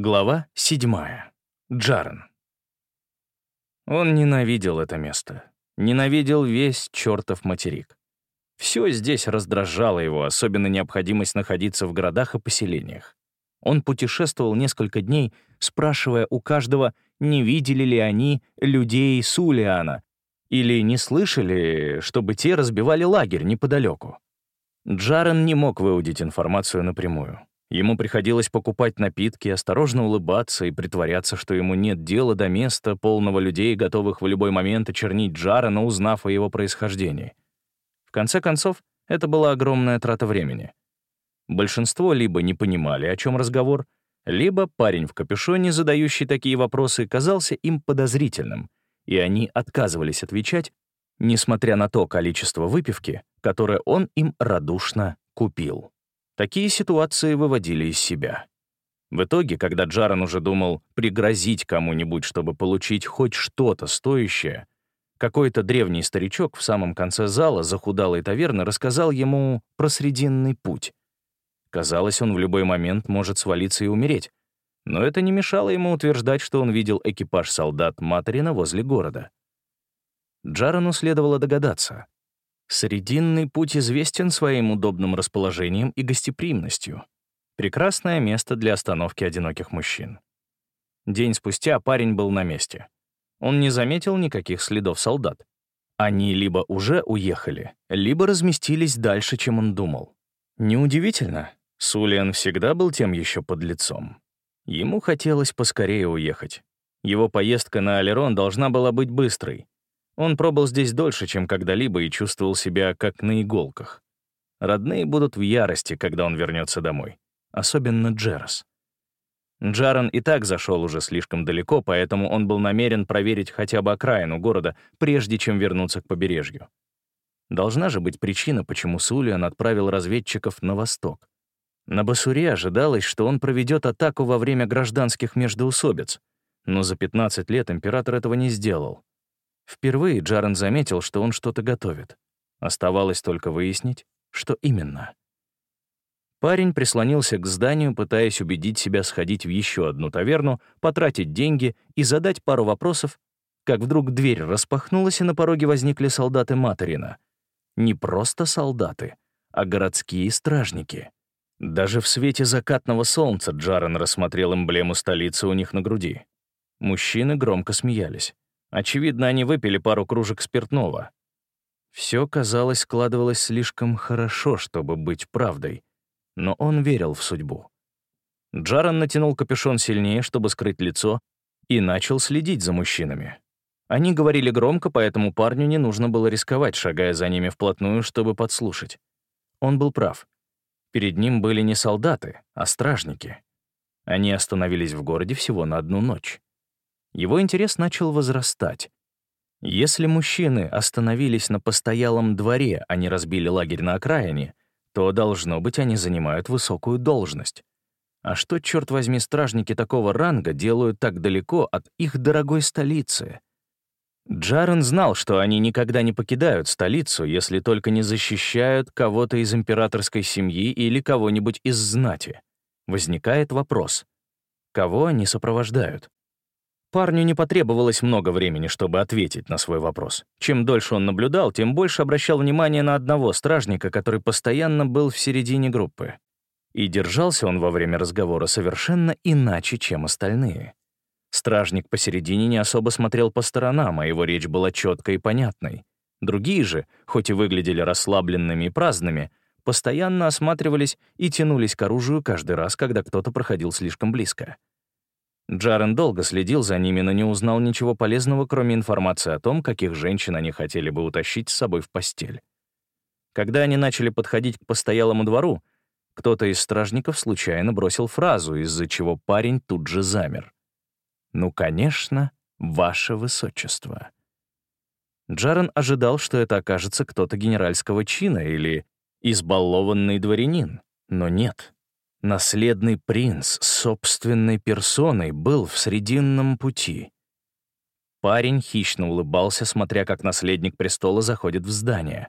Глава 7. Джарен. Он ненавидел это место. Ненавидел весь чертов материк. Все здесь раздражало его, особенно необходимость находиться в городах и поселениях. Он путешествовал несколько дней, спрашивая у каждого, не видели ли они людей Сулиана или не слышали, чтобы те разбивали лагерь неподалеку. Джарен не мог выудить информацию напрямую. Ему приходилось покупать напитки, осторожно улыбаться и притворяться, что ему нет дела до места, полного людей, готовых в любой момент очернить Джарена, узнав о его происхождении. В конце концов, это была огромная трата времени. Большинство либо не понимали, о чем разговор, либо парень в капюшоне, задающий такие вопросы, казался им подозрительным, и они отказывались отвечать, несмотря на то количество выпивки, которое он им радушно купил. Такие ситуации выводили из себя. В итоге, когда Джаран уже думал пригрозить кому-нибудь, чтобы получить хоть что-то стоящее, какой-то древний старичок в самом конце зала захудалой таверны рассказал ему про Срединный путь. Казалось, он в любой момент может свалиться и умереть, но это не мешало ему утверждать, что он видел экипаж солдат Материна возле города. Джарану следовало догадаться. Срединный путь известен своим удобным расположением и гостеприимностью. Прекрасное место для остановки одиноких мужчин. День спустя парень был на месте. Он не заметил никаких следов солдат. Они либо уже уехали, либо разместились дальше, чем он думал. Неудивительно, Сулиан всегда был тем еще подлецом. Ему хотелось поскорее уехать. Его поездка на Алерон должна была быть быстрой, он пробыл здесь дольше, чем когда-либо, и чувствовал себя как на иголках. Родные будут в ярости, когда он вернется домой. Особенно Джерас. Джаран и так зашел уже слишком далеко, поэтому он был намерен проверить хотя бы окраину города, прежде чем вернуться к побережью. Должна же быть причина, почему Сулиан отправил разведчиков на восток. На Басуре ожидалось, что он проведет атаку во время гражданских междоусобиц, но за 15 лет император этого не сделал. Впервые Джарен заметил, что он что-то готовит. Оставалось только выяснить, что именно. Парень прислонился к зданию, пытаясь убедить себя сходить в еще одну таверну, потратить деньги и задать пару вопросов, как вдруг дверь распахнулась, и на пороге возникли солдаты Материна. Не просто солдаты, а городские стражники. Даже в свете закатного солнца Джарен рассмотрел эмблему столицы у них на груди. Мужчины громко смеялись. Очевидно, они выпили пару кружек спиртного. Все, казалось, складывалось слишком хорошо, чтобы быть правдой, но он верил в судьбу. Джаран натянул капюшон сильнее, чтобы скрыть лицо, и начал следить за мужчинами. Они говорили громко, поэтому парню не нужно было рисковать, шагая за ними вплотную, чтобы подслушать. Он был прав. Перед ним были не солдаты, а стражники. Они остановились в городе всего на одну ночь. Его интерес начал возрастать. Если мужчины остановились на постоялом дворе, а не разбили лагерь на окраине, то, должно быть, они занимают высокую должность. А что, черт возьми, стражники такого ранга делают так далеко от их дорогой столицы? Джарен знал, что они никогда не покидают столицу, если только не защищают кого-то из императорской семьи или кого-нибудь из знати. Возникает вопрос, кого они сопровождают? Парню не потребовалось много времени, чтобы ответить на свой вопрос. Чем дольше он наблюдал, тем больше обращал внимание на одного стражника, который постоянно был в середине группы. И держался он во время разговора совершенно иначе, чем остальные. Стражник посередине не особо смотрел по сторонам, а его речь была четкой и понятной. Другие же, хоть и выглядели расслабленными и праздными, постоянно осматривались и тянулись к оружию каждый раз, когда кто-то проходил слишком близко. Джарен долго следил за ними, но не узнал ничего полезного, кроме информации о том, каких женщин они хотели бы утащить с собой в постель. Когда они начали подходить к постоялому двору, кто-то из стражников случайно бросил фразу, из-за чего парень тут же замер. «Ну, конечно, ваше высочество». Джарен ожидал, что это окажется кто-то генеральского чина или избалованный дворянин, но нет. Наследный принц собственной персоной был в Срединном пути. Парень хищно улыбался, смотря как наследник престола заходит в здание.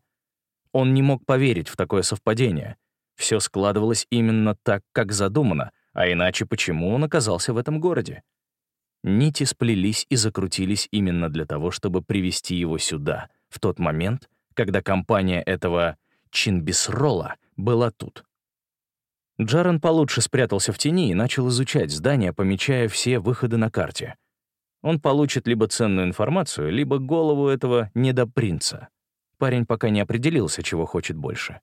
Он не мог поверить в такое совпадение. Все складывалось именно так, как задумано, А иначе почему он оказался в этом городе? Нити сплелись и закрутились именно для того, чтобы привести его сюда, в тот момент, когда компания этого Чинбисрола была тут. Джарен получше спрятался в тени и начал изучать здание, помечая все выходы на карте. Он получит либо ценную информацию, либо голову этого недопринца. Парень пока не определился, чего хочет больше.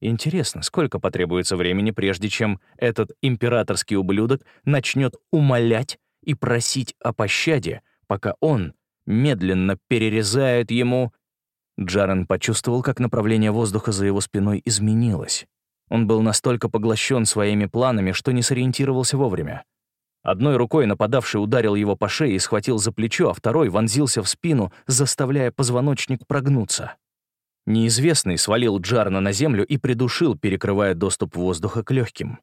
Интересно, сколько потребуется времени, прежде чем этот императорский ублюдок начнет умолять и просить о пощаде, пока он медленно перерезает ему... Джарен почувствовал, как направление воздуха за его спиной изменилось. Он был настолько поглощен своими планами, что не сориентировался вовремя. Одной рукой нападавший ударил его по шее и схватил за плечо, а второй вонзился в спину, заставляя позвоночник прогнуться. Неизвестный свалил Джарна на землю и придушил, перекрывая доступ воздуха к легким.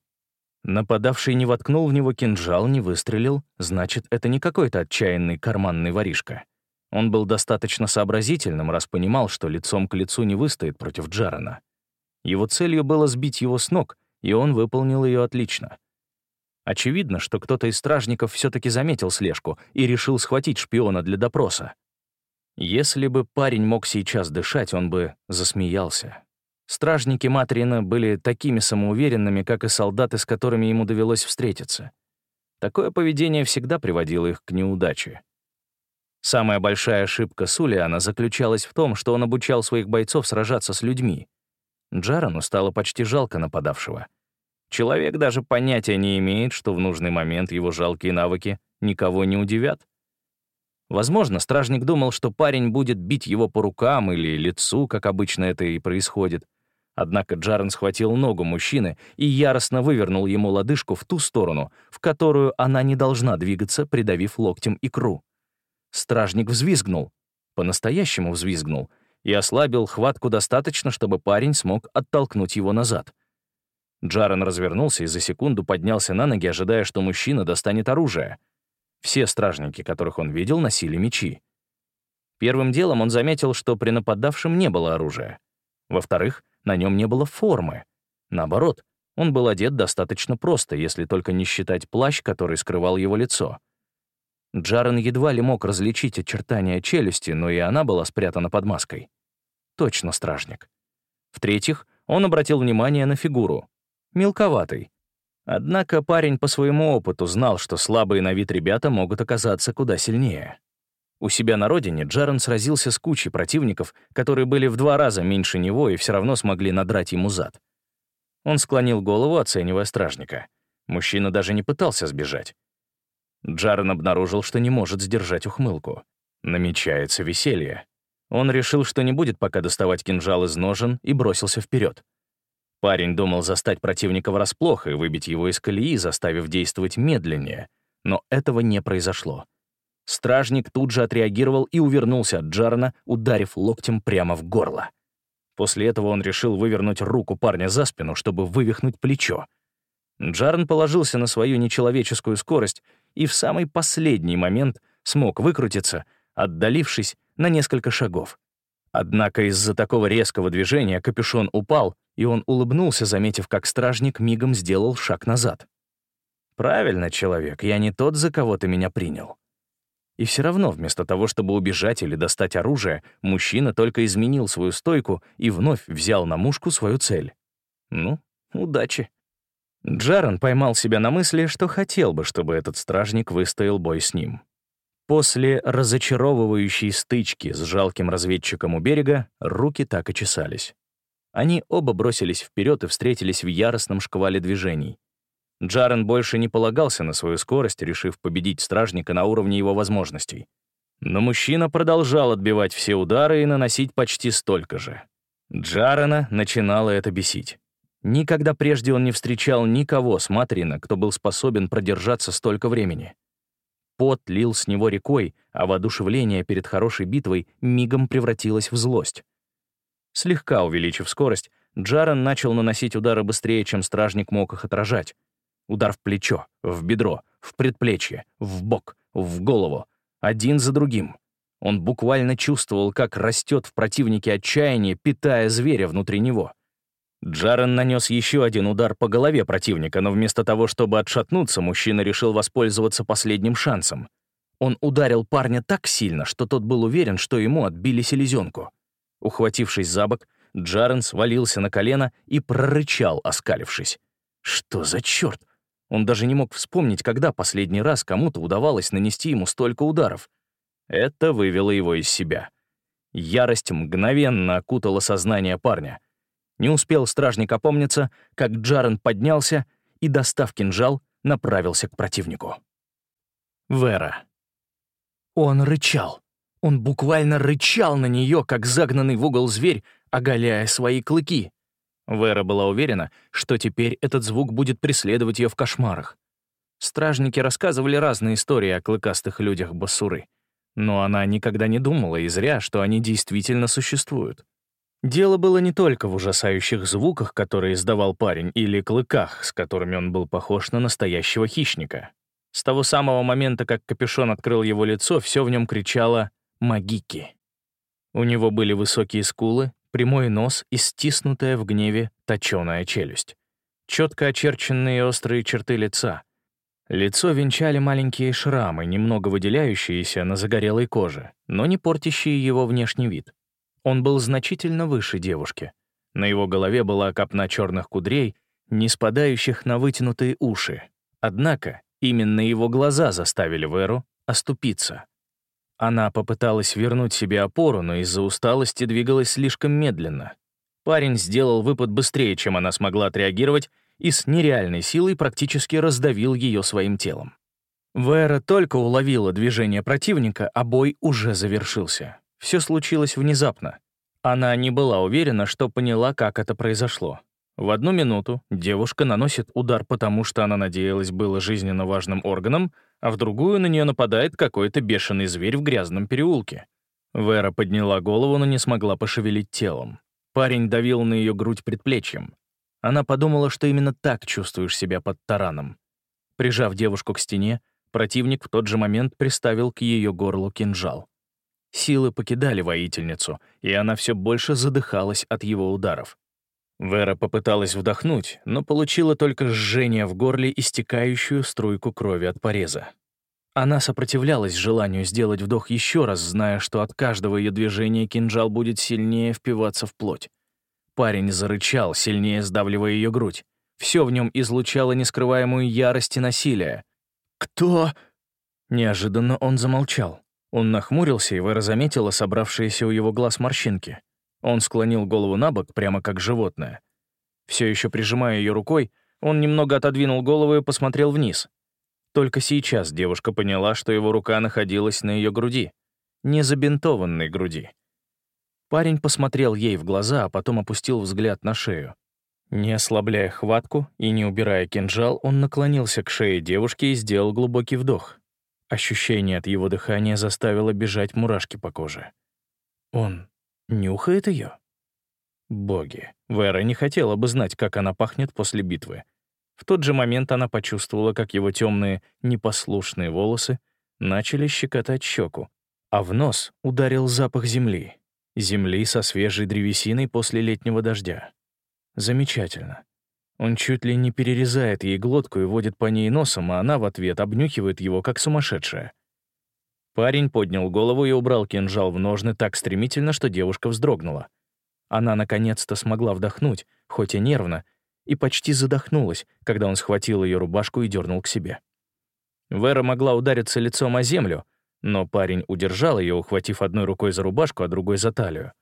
Нападавший не воткнул в него кинжал, не выстрелил, значит, это не какой-то отчаянный карманный воришка. Он был достаточно сообразительным, раз понимал, что лицом к лицу не выстоит против Джарена. Его целью было сбить его с ног, и он выполнил ее отлично. Очевидно, что кто-то из стражников все-таки заметил слежку и решил схватить шпиона для допроса. Если бы парень мог сейчас дышать, он бы засмеялся. Стражники Матрина были такими самоуверенными, как и солдаты, с которыми ему довелось встретиться. Такое поведение всегда приводило их к неудаче. Самая большая ошибка Сулиана заключалась в том, что он обучал своих бойцов сражаться с людьми. Джарану стало почти жалко нападавшего. Человек даже понятия не имеет, что в нужный момент его жалкие навыки никого не удивят. Возможно, стражник думал, что парень будет бить его по рукам или лицу, как обычно это и происходит. Однако Джарен схватил ногу мужчины и яростно вывернул ему лодыжку в ту сторону, в которую она не должна двигаться, придавив локтем икру. Стражник взвизгнул, по-настоящему взвизгнул, и ослабил хватку достаточно, чтобы парень смог оттолкнуть его назад. Джарен развернулся и за секунду поднялся на ноги, ожидая, что мужчина достанет оружие. Все стражники, которых он видел, носили мечи. Первым делом он заметил, что при нападавшем не было оружия. Во-вторых, на нем не было формы. Наоборот, он был одет достаточно просто, если только не считать плащ, который скрывал его лицо. Джарен едва ли мог различить очертания челюсти, но и она была спрятана под маской. Точно стражник. В-третьих, он обратил внимание на фигуру. Мелковатый. Однако парень по своему опыту знал, что слабые на вид ребята могут оказаться куда сильнее. У себя на родине Джарен сразился с кучей противников, которые были в два раза меньше него и все равно смогли надрать ему зад. Он склонил голову, оценивая стражника. Мужчина даже не пытался сбежать. Джарен обнаружил, что не может сдержать ухмылку. Намечается веселье. Он решил, что не будет пока доставать кинжал из ножен, и бросился вперед. Парень думал застать противника врасплох и выбить его из колеи, заставив действовать медленнее, но этого не произошло. Стражник тут же отреагировал и увернулся от Джарена, ударив локтем прямо в горло. После этого он решил вывернуть руку парня за спину, чтобы вывихнуть плечо. Джарн положился на свою нечеловеческую скорость и в самый последний момент смог выкрутиться, отдалившись на несколько шагов. Однако из-за такого резкого движения капюшон упал, и он улыбнулся, заметив, как стражник мигом сделал шаг назад. «Правильно, человек, я не тот, за кого ты меня принял». И все равно, вместо того, чтобы убежать или достать оружие, мужчина только изменил свою стойку и вновь взял на мушку свою цель. Ну, удачи. Джаран поймал себя на мысли, что хотел бы, чтобы этот стражник выстоял бой с ним. После разочаровывающей стычки с жалким разведчиком у берега руки так и чесались. Они оба бросились вперед и встретились в яростном шквале движений. Джарен больше не полагался на свою скорость, решив победить стражника на уровне его возможностей. Но мужчина продолжал отбивать все удары и наносить почти столько же. Джарена начинало это бесить. Никогда прежде он не встречал никого с Матрина, кто был способен продержаться столько времени. Пот лил с него рекой, а воодушевление перед хорошей битвой мигом превратилось в злость. Слегка увеличив скорость, Джарен начал наносить удары быстрее, чем стражник мог их отражать. Удар в плечо, в бедро, в предплечье, в бок, в голову. Один за другим. Он буквально чувствовал, как растет в противнике отчаяние, питая зверя внутри него. Джарен нанес еще один удар по голове противника, но вместо того, чтобы отшатнуться, мужчина решил воспользоваться последним шансом. Он ударил парня так сильно, что тот был уверен, что ему отбили селезенку. Ухватившись за бок, Джарен свалился на колено и прорычал, оскалившись. Что за черт? Он даже не мог вспомнить, когда последний раз кому-то удавалось нанести ему столько ударов. Это вывело его из себя. Ярость мгновенно окутала сознание парня — не успел стражник опомниться, как Джарен поднялся и, достав кинжал, направился к противнику. Вера. Он рычал. Он буквально рычал на нее, как загнанный в угол зверь, оголяя свои клыки. Вера была уверена, что теперь этот звук будет преследовать ее в кошмарах. Стражники рассказывали разные истории о клыкастых людях Басуры, но она никогда не думала, и зря, что они действительно существуют. Дело было не только в ужасающих звуках, которые издавал парень, или клыках, с которыми он был похож на настоящего хищника. С того самого момента, как капюшон открыл его лицо, все в нем кричало «Магики». У него были высокие скулы, прямой нос и стиснутая в гневе точёная челюсть. Четко очерченные острые черты лица. Лицо венчали маленькие шрамы, немного выделяющиеся на загорелой коже, но не портящие его внешний вид. Он был значительно выше девушки. На его голове была копна черных кудрей, не спадающих на вытянутые уши. Однако именно его глаза заставили Веру оступиться. Она попыталась вернуть себе опору, но из-за усталости двигалась слишком медленно. Парень сделал выпад быстрее, чем она смогла отреагировать, и с нереальной силой практически раздавил ее своим телом. Вера только уловила движение противника, а бой уже завершился. Все случилось внезапно. Она не была уверена, что поняла, как это произошло. В одну минуту девушка наносит удар потому, что она надеялась было жизненно важным органом, а в другую на нее нападает какой-то бешеный зверь в грязном переулке. Вера подняла голову, но не смогла пошевелить телом. Парень давил на ее грудь предплечьем. Она подумала, что именно так чувствуешь себя под тараном. Прижав девушку к стене, противник в тот же момент приставил к ее горлу кинжал. Силы покидали воительницу, и она все больше задыхалась от его ударов. Вера попыталась вдохнуть, но получила только жжение в горле и стекающую струйку крови от пореза. Она сопротивлялась желанию сделать вдох еще раз, зная, что от каждого ее движения кинжал будет сильнее впиваться в плоть. Парень зарычал, сильнее сдавливая ее грудь. Все в нем излучало нескрываемую ярость и насилие. «Кто?» Неожиданно он замолчал. Он нахмурился, и Вера заметила собравшиеся у его глаз морщинки. Он склонил голову на бок, прямо как животное. Все еще прижимая ее рукой, он немного отодвинул голову и посмотрел вниз. Только сейчас девушка поняла, что его рука находилась на ее груди, не забинтованной груди. Парень посмотрел ей в глаза, а потом опустил взгляд на шею. Не ослабляя хватку и не убирая кинжал, он наклонился к шее девушки и сделал глубокий вдох. Ощущение от его дыхания заставило бежать мурашки по коже. Он нюхает ее? Боги, Вера не хотела бы знать, как она пахнет после битвы. В тот же момент она почувствовала, как его темные, непослушные волосы начали щекотать щеку, а в нос ударил запах земли. Земли со свежей древесиной после летнего дождя. Замечательно. Он чуть ли не перерезает ей глотку и водит по ней носом, а она в ответ обнюхивает его, как сумасшедшая. Парень поднял голову и убрал кинжал в ножны так стремительно, что девушка вздрогнула. Она наконец-то смогла вдохнуть, хоть и нервно, и почти задохнулась, когда он схватил ее рубашку и дернул к себе. Вера могла удариться лицом о землю, но парень удержал ее, ухватив одной рукой за рубашку, а другой за талию.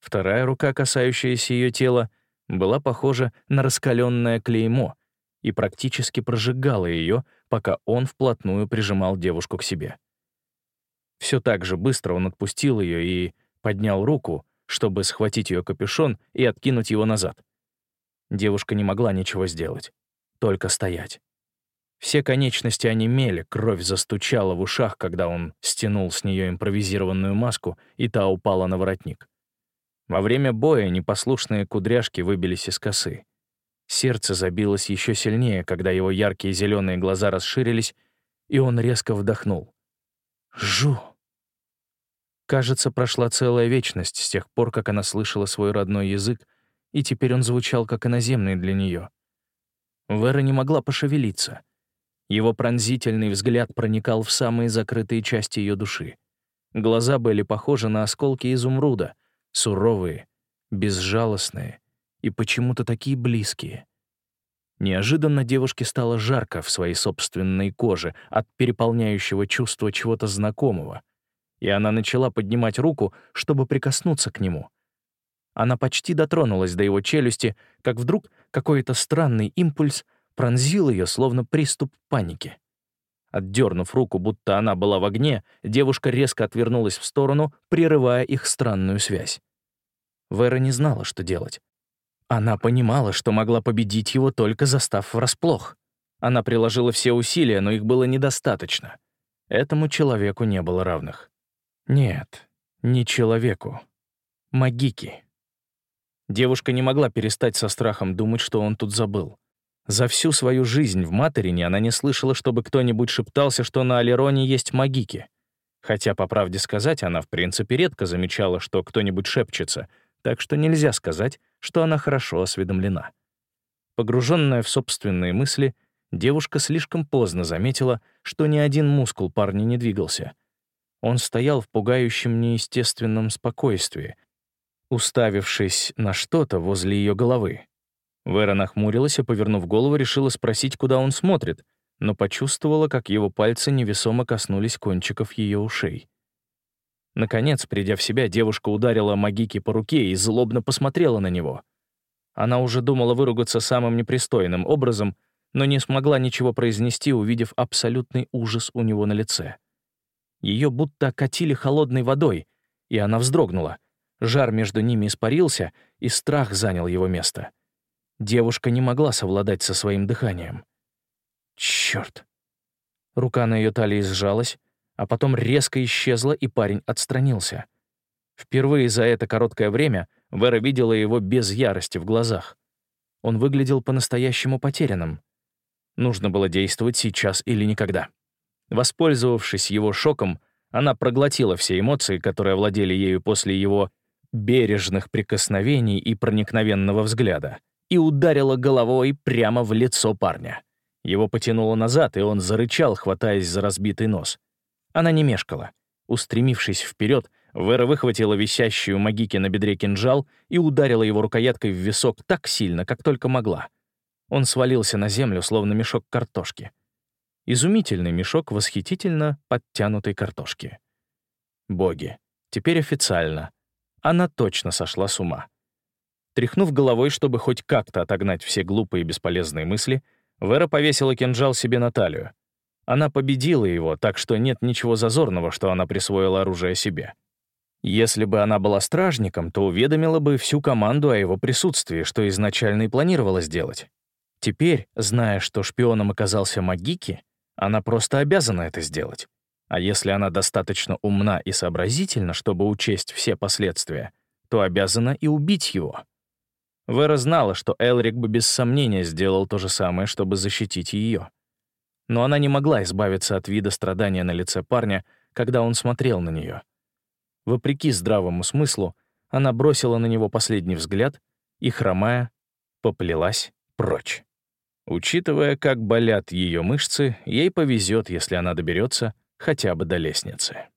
Вторая рука, касающаяся ее тела, — была похожа на раскаленное клеймо и практически прожигала ее, пока он вплотную прижимал девушку к себе. Все так же быстро он отпустил ее и поднял руку, чтобы схватить ее капюшон и откинуть его назад. Девушка не могла ничего сделать, только стоять. Все конечности онемели, кровь застучала в ушах, когда он стянул с нее импровизированную маску, и та упала на воротник. Во время боя непослушные кудряшки выбились из косы. Сердце забилось еще сильнее, когда его яркие зеленые глаза расширились, и он резко вдохнул. «Жу!» Кажется, прошла целая вечность с тех пор, как она слышала свой родной язык и теперь он звучал как иноземный для нее. Вера не могла пошевелиться. Его пронзительный взгляд проникал в самые закрытые части ее души. Глаза были похожи на осколки изумруда, суровые, безжалостные и почему-то такие близкие. Неожиданно девушке стало жарко в своей собственной коже от переполняющего чувства чего-то знакомого, и она начала поднимать руку, чтобы прикоснуться к нему. Она почти дотронулась до его челюсти, как вдруг какой-то странный импульс пронзил ее, словно приступ паники. Отдернув руку, будто она была в огне, девушка резко отвернулась в сторону, прерывая их странную связь. Вера не знала, что делать. Она понимала, что могла победить его, только застав врасплох. Она приложила все усилия, но их было недостаточно. Этому человеку не было равных. Нет, не человеку. Магики. Девушка не могла перестать со страхом думать, что он тут забыл. За всю свою жизнь в Материне она не слышала, чтобы кто-нибудь шептался, что на Алероне есть магики. Хотя, по правде сказать, она в принципе редко замечала, что кто-нибудь шепчется, так что нельзя сказать, что она хорошо осведомлена. Погруженная в собственные мысли, девушка слишком поздно заметила, что ни один мускул парня не двигался. Он стоял в пугающем неестественном спокойствии, уставившись на что-то возле ее головы. Вера нахмурилась и, повернув голову, решила спросить, куда он смотрит, но почувствовала, как его пальцы невесомо коснулись кончиков ее ушей. Наконец, придя в себя, девушка ударила Магики по руке и злобно посмотрела на него. Она уже думала выругаться самым непристойным образом, но не смогла ничего произнести, увидев абсолютный ужас у него на лице. Ее будто окатили холодной водой, и она вздрогнула. Жар между ними испарился, и страх занял его место. Девушка не могла совладать со своим дыханием. Черт! Рука на ее талии сжалась, а потом резко исчезла, и парень отстранился. Впервые за это короткое время Вера видела его без ярости в глазах. Он выглядел по-настоящему потерянным. Нужно было действовать сейчас или никогда. Воспользовавшись его шоком, она проглотила все эмоции, которые овладели ею после его бережных прикосновений и проникновенного взгляда, и ударила головой прямо в лицо парня. Его потянуло назад, и он зарычал, хватаясь за разбитый нос. Она не мешкала. Устремившись вперед, Вера выхватила висящую магики на бедре кинжал и ударила его рукояткой в висок так сильно, как только могла. Он свалился на землю, словно мешок картошки. Изумительный мешок восхитительно подтянутой картошки. Боги, теперь официально. Она точно сошла с ума. Тряхнув головой, чтобы хоть как-то отогнать все глупые и бесполезные мысли, Вера повесила кинжал себе на талию. Она победила его, так что нет ничего зазорного, что она присвоила оружие себе. Если бы она была стражником, то уведомила бы всю команду о его присутствии, что изначально и планировала сделать. Теперь, зная, что шпионом оказался Магики, она просто обязана это сделать. А если она достаточно умна и сообразительна, чтобы учесть все последствия, то обязана и убить его. Вера знала, что Элрик бы без сомнения сделал то же самое, чтобы защитить ее но она не могла избавиться от вида страдания на лице парня, когда он смотрел на нее. Вопреки здравому смыслу, она бросила на него последний взгляд и, хромая, поплелась прочь. Учитывая, как болят ее мышцы, ей повезет, если она доберется хотя бы до лестницы.